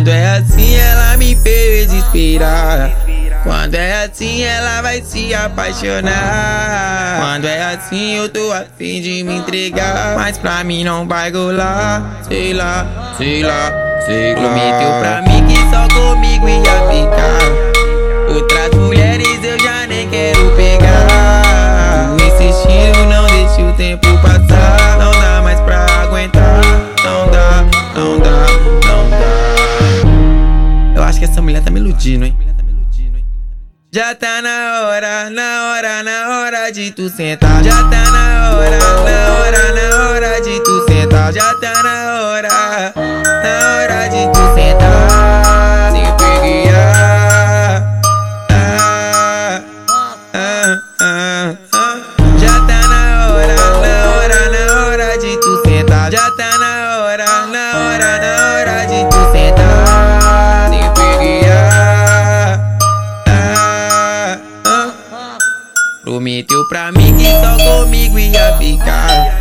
Quando é assim, ela me fez desesperar. Quando é assim, ela vai se apaixonar. Quando é assim, eu tô a fim de me entregar. Mas pra mim não vai rolar. Sei lá, sei lá, sei lá. Prometeu pra mim que só comigo ia iludindo, hein? Já tá na hora, na hora, na hora de tu sentar. Já tá na hora, na hora, na hora de tu sentar. Já tá na hora, Prometeu pra mim que só comigo ia ficar.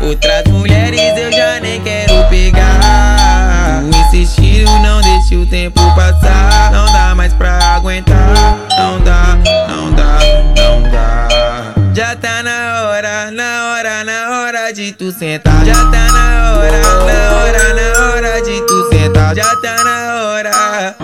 Outras mulheres eu já nem quero pegar. Tu insistiu, não deixe o tempo passar. Não dá mais pra aguentar. Não dá, não dá, não dá. Já tá na hora, na hora, na hora de tu sentar. Já tá na hora, na hora, na hora de tu sentar. Já tá na hora,